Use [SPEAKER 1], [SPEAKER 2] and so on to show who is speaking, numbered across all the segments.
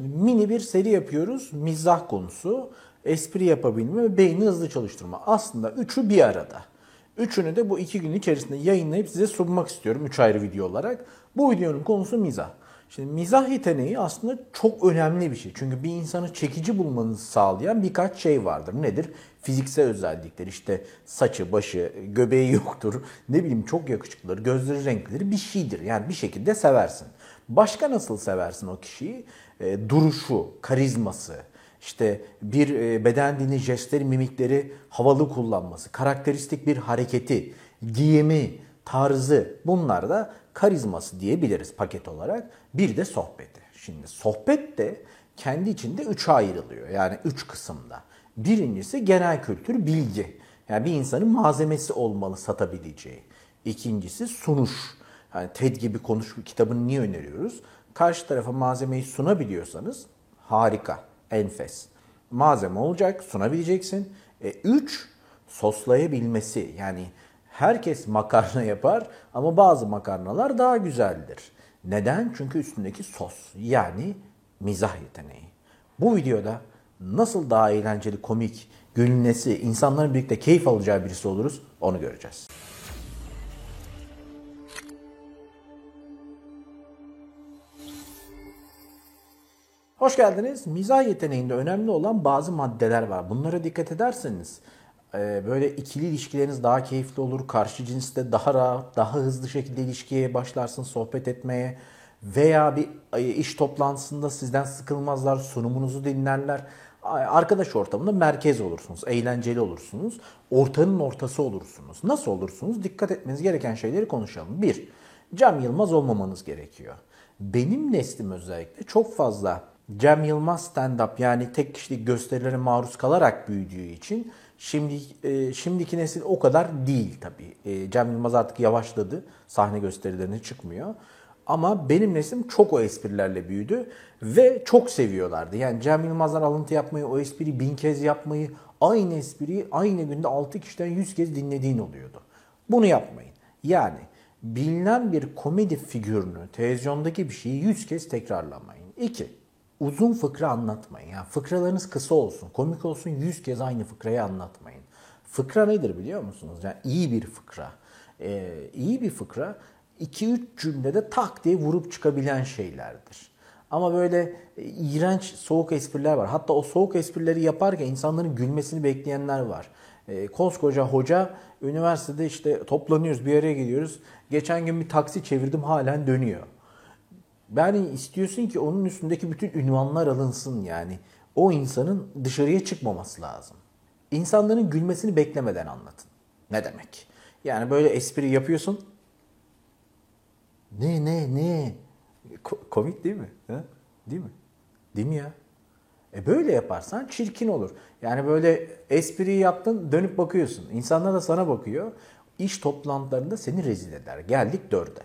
[SPEAKER 1] Şimdi mini bir seri yapıyoruz. Mizah konusu, espri yapabilme ve beyni hızlı çalıştırma. Aslında üçü bir arada. Üçünü de bu iki gün içerisinde yayınlayıp size sunmak istiyorum. Üç ayrı video olarak. Bu videonun konusu mizah. Şimdi mizah yeteneği aslında çok önemli bir şey. Çünkü bir insanı çekici bulmanızı sağlayan birkaç şey vardır. Nedir? Fiziksel özellikler. İşte saçı, başı, göbeği yoktur. Ne bileyim çok yakışıklıdır, gözleri renklidir bir şeydir. Yani bir şekilde seversin. Başka nasıl seversin o kişiyi? E, duruşu, karizması, işte bir e, beden dili, jestleri, mimikleri havalı kullanması, karakteristik bir hareketi, giyimi, tarzı bunlar da karizması diyebiliriz paket olarak. Bir de sohbeti. Şimdi sohbet de kendi içinde üçe ayrılıyor. Yani üç kısımda. Birincisi genel kültür, bilgi. Yani bir insanın malzemesi olmalı satabileceği. İkincisi sunuş. Yani TED gibi konuş kitabını niye öneriyoruz? Karşı tarafa malzemeyi sunabiliyorsanız harika, enfes. Malzeme olacak, sunabileceksin. E, üç, soslayabilmesi. Yani herkes makarna yapar ama bazı makarnalar daha güzeldir. Neden? Çünkü üstündeki sos yani mizah yeteneği. Bu videoda nasıl daha eğlenceli, komik, gülünesi, insanların birlikte keyif alacağı birisi oluruz onu göreceğiz. Hoş geldiniz. Mizah yeteneğinde önemli olan bazı maddeler var. Bunlara dikkat ederseniz e, böyle ikili ilişkileriniz daha keyifli olur. Karşı cinste daha rahat, daha hızlı şekilde ilişkiye başlarsın, sohbet etmeye veya bir e, iş toplantısında sizden sıkılmazlar, sunumunuzu dinlerler. Arkadaş ortamında merkez olursunuz, eğlenceli olursunuz, ortanın ortası olursunuz. Nasıl olursunuz? Dikkat etmeniz gereken şeyleri konuşalım. Bir, Cem Yılmaz olmamanız gerekiyor. Benim neslim özellikle çok fazla Cem Yılmaz stand-up yani tek kişilik gösterilere maruz kalarak büyüdüğü için şimdi e, şimdiki nesil o kadar değil tabii. E, Cem Yılmaz artık yavaşladı. Sahne gösterilerine çıkmıyor. Ama benim neslim çok o esprilerle büyüdü ve çok seviyorlardı. Yani Cem Yılmaz'dan alıntı yapmayı, o espriyi bin kez yapmayı, aynı espriyi aynı günde 6 kişiden 100 kez dinlediğin oluyordu. Bunu yapmayın. Yani bilinen bir komedi figürünü, televizyondaki bir şeyi 100 kez tekrarlamayın. 2 uzun fıkra anlatmayın. Yani fıkralarınız kısa olsun, komik olsun, yüz kez aynı fıkrayı anlatmayın. Fıkra nedir biliyor musunuz? Yani iyi bir fıkra. Ee, iyi bir fıkra 2-3 cümlede tak diye vurup çıkabilen şeylerdir. Ama böyle e, iğrenç soğuk espriler var. Hatta o soğuk esprileri yaparken insanların gülmesini bekleyenler var. E, koskoca hoca üniversitede işte toplanıyoruz bir araya gidiyoruz. Geçen gün bir taksi çevirdim halen dönüyor. Yani istiyorsun ki onun üstündeki bütün ünvanlar alınsın yani. O insanın dışarıya çıkmaması lazım. İnsanların gülmesini beklemeden anlatın. Ne demek? Yani böyle espri yapıyorsun. Ne ne ne? Ko- komik değil mi? Ha? Değil mi? Değil mi ya? E böyle yaparsan çirkin olur. Yani böyle espriyi yaptın dönüp bakıyorsun. İnsanlar da sana bakıyor. İş toplantılarında seni rezil eder. Geldik dörde.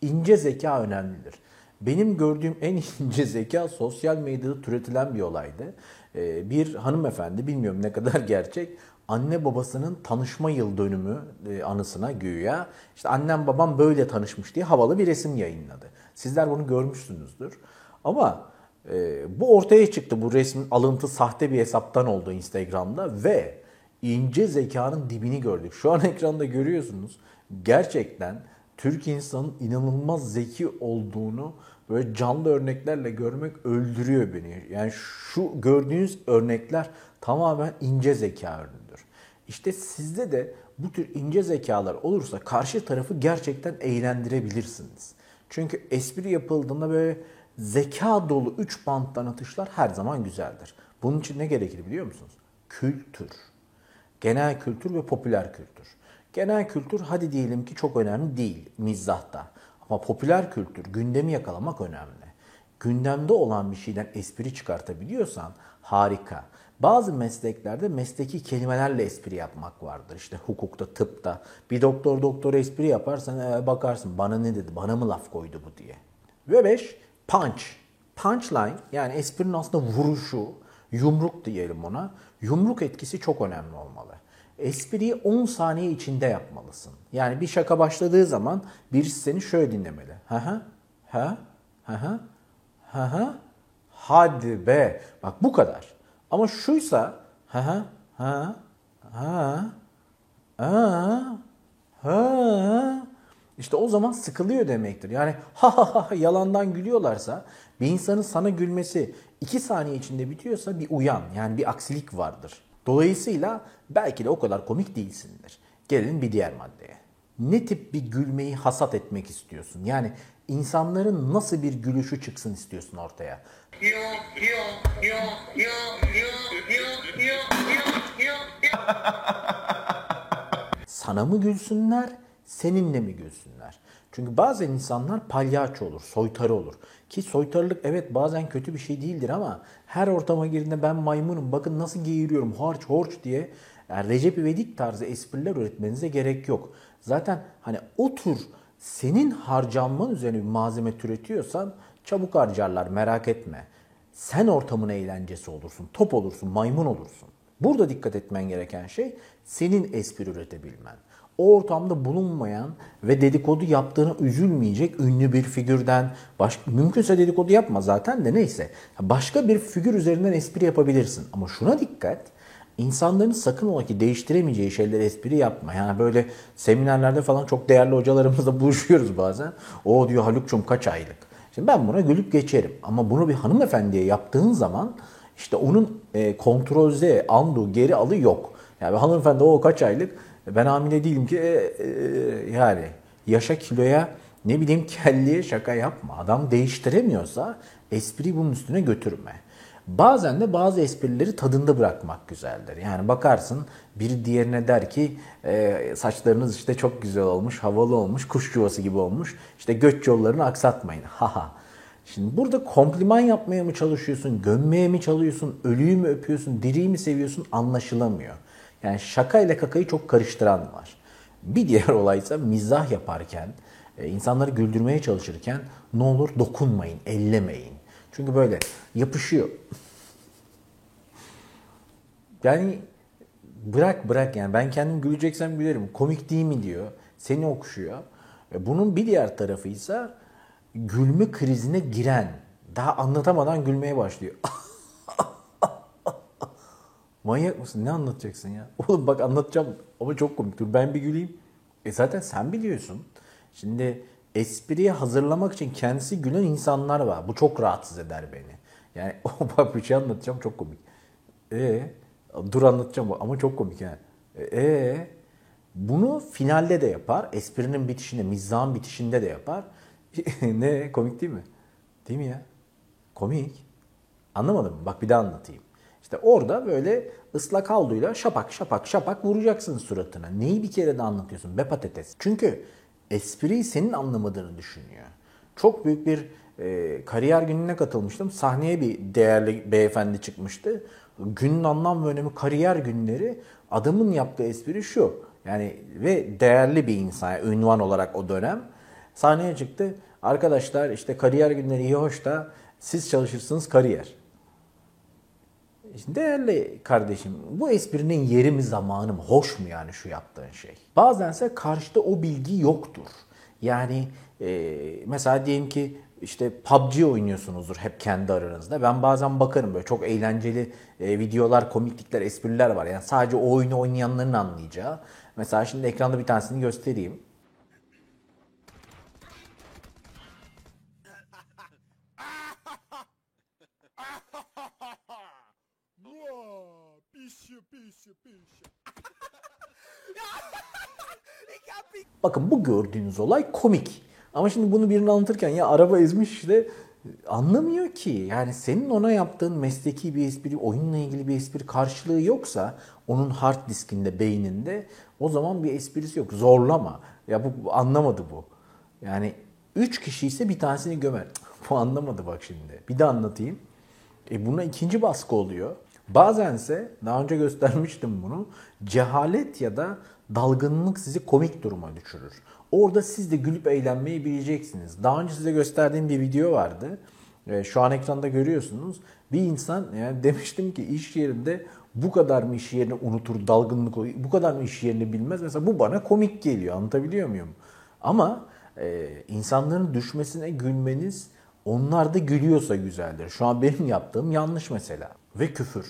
[SPEAKER 1] İnce zeka önemlidir. Benim gördüğüm en ince zeka sosyal medyada türetilen bir olaydı. Ee, bir hanımefendi, bilmiyorum ne kadar gerçek, anne babasının tanışma yıl dönümü e, anısına güya işte annem babam böyle tanışmış diye havalı bir resim yayınladı. Sizler bunu görmüşsünüzdür. Ama e, bu ortaya çıktı. Bu resmin alıntı sahte bir hesaptan oldu Instagram'da ve ince zekanın dibini gördük. Şu an ekranda görüyorsunuz. Gerçekten Türk insanın inanılmaz zeki olduğunu böyle canlı örneklerle görmek öldürüyor beni. Yani şu gördüğünüz örnekler tamamen ince zeka ürünüdür. İşte sizde de bu tür ince zekalar olursa karşı tarafı gerçekten eğlendirebilirsiniz. Çünkü espri yapıldığında böyle zeka dolu 3 banttan atışlar her zaman güzeldir. Bunun için ne gerekir biliyor musunuz? Kültür. Genel kültür ve popüler kültür. Genel kültür hadi diyelim ki çok önemli değil mizahta. Ama popüler kültür, gündemi yakalamak önemli. Gündemde olan bir şeyden espri çıkartabiliyorsan harika. Bazı mesleklerde mesleki kelimelerle espri yapmak vardır. İşte hukukta, tıpta. Bir doktor doktor espri yaparsan e, bakarsın bana ne dedi, bana mı laf koydu bu diye. Ve beş, punch. Punchline yani esprinin aslında vuruşu, yumruk diyelim ona. Yumruk etkisi çok önemli olmalı espriyi 10 saniye içinde yapmalısın. Yani bir şaka başladığı zaman birisi seni şöyle dinlemeli. Ha ha ha ha ha ha Hadi be. Bak bu kadar. Ama şuysa ha ha ha ha ha ha işte o zaman sıkılıyor demektir. Yani ha ha ha yalandan gülüyorlarsa bir insanın sana gülmesi 2 saniye içinde bitiyorsa bir uyan yani bir aksilik vardır. Dolayısıyla belki de o kadar komik değilsindir. Gelin bir diğer maddeye. Ne tip bir gülmeyi hasat etmek istiyorsun? Yani insanların nasıl bir gülüşü çıksın istiyorsun ortaya? Sana mı gülsünler, seninle mi gülsünler? Çünkü bazen insanlar palyaço olur, soytarı olur. Ki soytarılık evet bazen kötü bir şey değildir ama her ortama girdiğinde ben maymunum bakın nasıl geğiriyorum harç horç diye yani Recep İvedik tarzı espriler üretmenize gerek yok. Zaten hani o tür senin harcanman üzerine bir malzeme türetiyorsan çabuk harcarlar merak etme. Sen ortamın eğlencesi olursun, top olursun, maymun olursun. Burada dikkat etmen gereken şey senin espri üretebilmen. O ortamda bulunmayan ve dedikodu yaptığına üzülmeyecek ünlü bir figürden, baş, mümkünse dedikodu yapma zaten de neyse. Başka bir figür üzerinden espri yapabilirsin. Ama şuna dikkat, insanların sakın ola ki değiştiremeyeceği şeyler espri yapma. Yani böyle seminerlerde falan çok değerli hocalarımızla buluşuyoruz bazen. O diyor Haluk'cum kaç aylık? Şimdi ben buna gülüp geçerim. Ama bunu bir hanımefendiye yaptığın zaman işte onun e, kontrol Z, andu, geri alı yok. Yani hanımefendi o kaç aylık? Ben hamile değilim ki e, e, yani yaşa kiloya ne bileyim kelliye şaka yapma. Adam değiştiremiyorsa espri bunun üstüne götürme. Bazen de bazı esprileri tadında bırakmak güzeldir. Yani bakarsın bir diğerine der ki e, saçlarınız işte çok güzel olmuş, havalı olmuş, kuş yuvası gibi olmuş. İşte göç yollarını aksatmayın. Haha. Şimdi burada kompliman yapmaya mı çalışıyorsun, gömmeye mi çalışıyorsun, ölüyü mü öpüyorsun, diriyi mi seviyorsun anlaşılamıyor. Yani şaka ile kakayı çok karıştıran var. Bir diğer olay ise mizah yaparken, e, insanları güldürmeye çalışırken ne olur dokunmayın, ellemeyin. Çünkü böyle yapışıyor. Yani bırak bırak yani ben kendim güleceksem gülerim. Komik değil mi diyor. Seni okşuyor. Bunun bir diğer tarafı ise gülme krizine giren, daha anlatamadan gülmeye başlıyor. Manyak mısın? Ne anlatacaksın ya? Oğlum bak anlatacağım ama çok komik. Dur ben bir güleyim. E zaten sen biliyorsun. Şimdi espriye hazırlamak için kendisi gülen insanlar var. Bu çok rahatsız eder beni. Yani o bak bir şey anlatacağım çok komik. E dur anlatacağım ama çok komik yani. E, e bunu finalde de yapar. Esprinin bitişinde, mizahın bitişinde de yapar. ne komik değil mi? Değil mi ya? Komik. Anlamadın mı? Bak bir daha anlatayım. İşte orada böyle ıslak havluyla şapak şapak şapak vuracaksın suratına. Neyi bir kere de anlatıyorsun be patates. Çünkü espriyi senin anlamadığını düşünüyor. Çok büyük bir e, kariyer gününe katılmıştım. Sahneye bir değerli beyefendi çıkmıştı. Günün anlam ve önemi kariyer günleri adamın yaptığı espri şu. Yani ve değerli bir insan, yani ünvan olarak o dönem. Sahneye çıktı. Arkadaşlar işte kariyer günleri iyi hoş da siz çalışırsınız kariyer. Değerli kardeşim bu esprinin yeri mi zamanı mı? Hoş mu yani şu yaptığın şey? Bazense karşıda o bilgi yoktur. Yani e, mesela diyelim ki işte PUBG oynuyorsunuzdur hep kendi aranızda. Ben bazen bakarım böyle çok eğlenceli e, videolar, komiklikler, espriler var. Yani sadece o oyunu oynayanların anlayacağı. Mesela şimdi ekranda bir tanesini göstereyim. Bakın bu gördüğünüz olay komik. Ama şimdi bunu birine anlatırken ya araba ezmiş işte anlamıyor ki. Yani senin ona yaptığın mesleki bir espri, oyunla ilgili bir espri karşılığı yoksa onun hard diskinde, beyninde o zaman bir esprisi yok. Zorlama. Ya bu, anlamadı bu. Yani üç kişi ise bir tanesini gömer. bu anlamadı bak şimdi. Bir de anlatayım. E buna ikinci baskı oluyor. Bazense daha önce göstermiştim bunu. Cehalet ya da dalgınlık sizi komik duruma düşürür. Orada siz de gülüp eğlenmeyi bileceksiniz. Daha önce size gösterdiğim bir video vardı. Ee, şu an ekranda görüyorsunuz. Bir insan yani demiştim ki iş yerinde bu kadar mı iş yerini unutur, dalgınlık olur, bu kadar mı iş yerini bilmez. Mesela bu bana komik geliyor. Anlatabiliyor muyum? Ama e, insanların düşmesine gülmeniz Onlar da gülüyorsa güzeldir. Şu an benim yaptığım yanlış mesela. Ve küfür.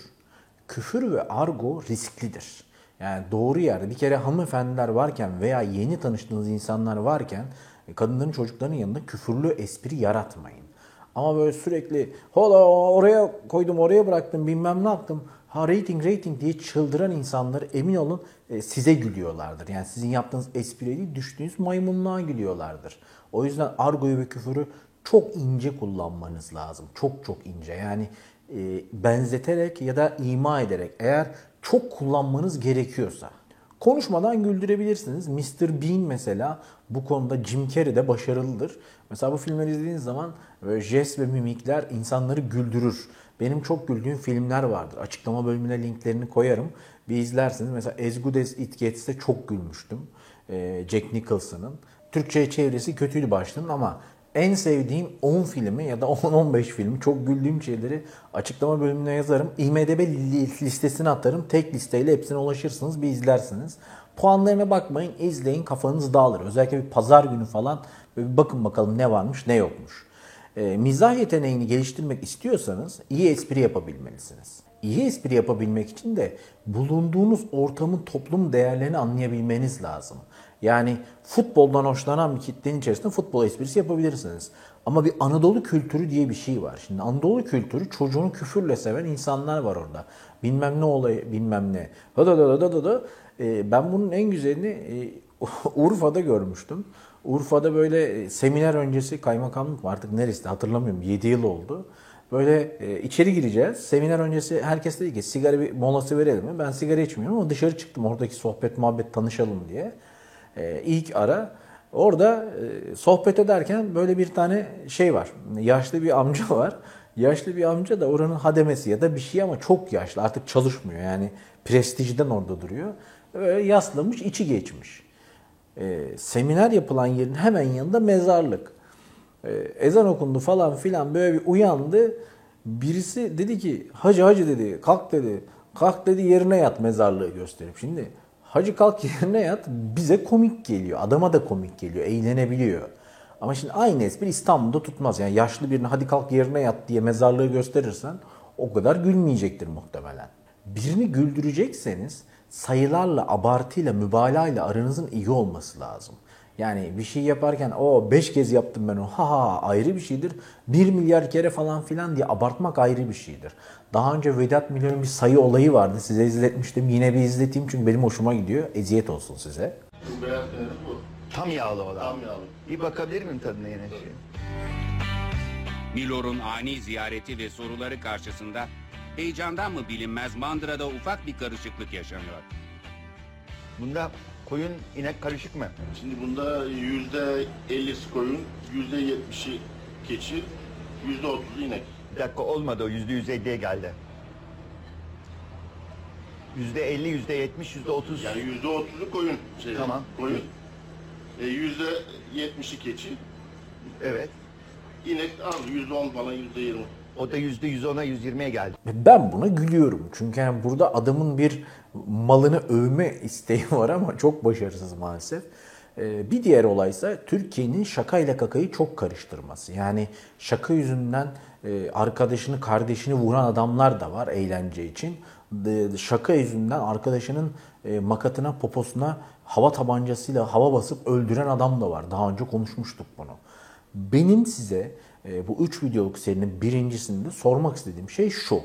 [SPEAKER 1] Küfür ve argo risklidir. Yani doğru yerde bir kere hanımefendiler varken veya yeni tanıştığınız insanlar varken e, kadınların çocukların yanında küfürlü espri yaratmayın. Ama böyle sürekli hola oraya koydum oraya bıraktım bilmem ne yaptım. Ha rating rating diye çıldıran insanlar emin olun e, size gülüyorlardır. Yani sizin yaptığınız espriye değil düştüğünüz maymunluğa gülüyorlardır. O yüzden argoyu ve küfürü çok ince kullanmanız lazım. Çok çok ince. Yani benzeterek ya da ima ederek eğer çok kullanmanız gerekiyorsa. Konuşmadan güldürebilirsiniz. Mr. Bean mesela bu konuda Jim Carrey de başarılıdır. Mesela bu filmleri izlediğiniz zaman jest ve mimikler insanları güldürür. Benim çok güldüğüm filmler vardır. Açıklama bölümüne linklerini koyarım. Bir izlersiniz. Mesela As Good As It Gets'te çok gülmüştüm. Ee, Jack Nicholson'ın. Türkçe çevresi kötüydü başlığının ama en sevdiğim 10 filmi ya da 10-15 filmi çok güldüğüm şeyleri açıklama bölümüne yazarım. IMDB listesine atarım. Tek listeyle hepsine ulaşırsınız bir izlersiniz. Puanlarına bakmayın izleyin kafanız dağılır. Özellikle bir pazar günü falan bir bakın bakalım ne varmış ne yokmuş. E, mizah yeteneğini geliştirmek istiyorsanız iyi espri yapabilmelisiniz. İyi espri yapabilmek için de bulunduğunuz ortamın toplum değerlerini anlayabilmeniz lazım. Yani futboldan hoşlanan bir kitlenin içerisinde futbol esprisi yapabilirsiniz. Ama bir Anadolu kültürü diye bir şey var. Şimdi Anadolu kültürü çocuğunu küfürle seven insanlar var orada. Bilmem ne olayı bilmem ne. Da da da da da da. Ee, ben bunun en güzelini e, Urfa'da görmüştüm. Urfa'da böyle e, seminer öncesi kaymakamlık mı artık neresi hatırlamıyorum 7 yıl oldu. Böyle e, içeri gireceğiz. Seminer öncesi herkes dedi ki sigara bir molası verelim mi? Ben sigara içmiyorum ama dışarı çıktım oradaki sohbet muhabbet tanışalım diye. E, ilk ara orada e, sohbet ederken böyle bir tane şey var. Yaşlı bir amca var. Yaşlı bir amca da oranın hademesi ya da bir şey ama çok yaşlı artık çalışmıyor yani prestijden orada duruyor. Böyle yaslamış içi geçmiş. E, seminer yapılan yerin hemen yanında mezarlık. E, ezan okundu falan filan böyle bir uyandı. Birisi dedi ki hacı hacı dedi kalk dedi. Kalk dedi yerine yat mezarlığı gösterip. Şimdi hacı kalk yerine yat bize komik geliyor. Adama da komik geliyor. Eğlenebiliyor. Ama şimdi aynı espri İstanbul'da tutmaz. Yani yaşlı birine hadi kalk yerine yat diye mezarlığı gösterirsen o kadar gülmeyecektir muhtemelen. Birini güldürecekseniz sayılarla, abartıyla, mübalağayla aranızın iyi olması lazım. Yani bir şey yaparken o 5 kez yaptım ben o ha ha ayrı bir şeydir. 1 milyar kere falan filan diye abartmak ayrı bir şeydir. Daha önce Vedat Milor'un bir sayı olayı vardı. Size izletmiştim. Yine bir izleteyim çünkü benim hoşuma gidiyor. Eziyet olsun size.
[SPEAKER 2] Bu beyaz peynir bu.
[SPEAKER 3] Tam yağlı olan.
[SPEAKER 2] Tam yağlı.
[SPEAKER 3] Bir bakabilir miyim tadına yine şey?
[SPEAKER 4] Milor'un ani ziyareti ve soruları karşısında heyecandan mı bilinmez mandırada ufak bir karışıklık yaşanıyor.
[SPEAKER 3] Bunda koyun inek karışık mı?
[SPEAKER 2] Şimdi bunda yüzde ellisi koyun, yüzde yetmişi keçi, yüzde otuzu inek.
[SPEAKER 3] Bir dakika olmadı o yüzde yüz elliye geldi. Yüzde elli, yüzde yetmiş, yüzde otuz.
[SPEAKER 2] Yani yüzde otuzu koyun. Şey,
[SPEAKER 3] Tamam.
[SPEAKER 2] Koyun. E, yüzde yetmişi keçi.
[SPEAKER 3] Evet.
[SPEAKER 2] İnek az, yüzde on falan, yüzde yirmi.
[SPEAKER 3] O da yüzde yüz ona, yüz yirmiye geldi.
[SPEAKER 1] Ben buna gülüyorum. Çünkü yani burada adamın bir malını övme isteği var ama çok başarısız maalesef. Ee, Bir diğer olaysa Türkiye'nin şaka ile kakayı çok karıştırması. Yani şaka yüzünden e, arkadaşını, kardeşini vuran adamlar da var eğlence için. De- Şaka yüzünden arkadaşının e, makatına, poposuna hava tabancasıyla hava basıp öldüren adam da var. Daha önce konuşmuştuk bunu. Benim size e, bu 3 videoluk serinin birincisinde sormak istediğim şey şu.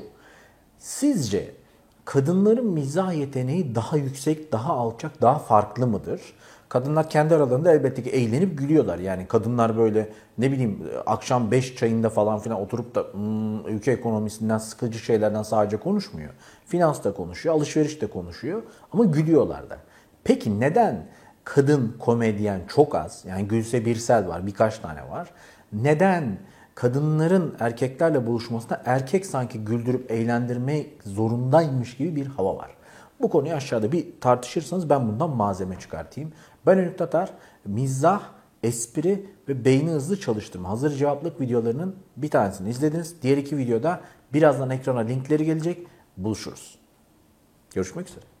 [SPEAKER 1] Sizce kadınların mizah yeteneği daha yüksek, daha alçak, daha farklı mıdır? Kadınlar kendi aralarında elbette ki eğlenip gülüyorlar. Yani kadınlar böyle ne bileyim akşam 5 çayında falan filan oturup da "Hmm, ülke ekonomisinden sıkıcı şeylerden sadece konuşmuyor. Finans da konuşuyor, alışveriş de konuşuyor ama gülüyorlar da. Peki neden kadın komedyen çok az? Yani Gülse Birsel var, birkaç tane var. Neden kadınların erkeklerle buluşmasında erkek sanki güldürüp eğlendirmek zorundaymış gibi bir hava var. Bu konuyu aşağıda bir tartışırsanız ben bundan malzeme çıkartayım. Ben Ünlü Tatar, mizah, espri ve beyni hızlı çalıştırma hazır cevaplık videolarının bir tanesini izlediniz. Diğer iki videoda birazdan ekrana linkleri gelecek. Buluşuruz. Görüşmek üzere.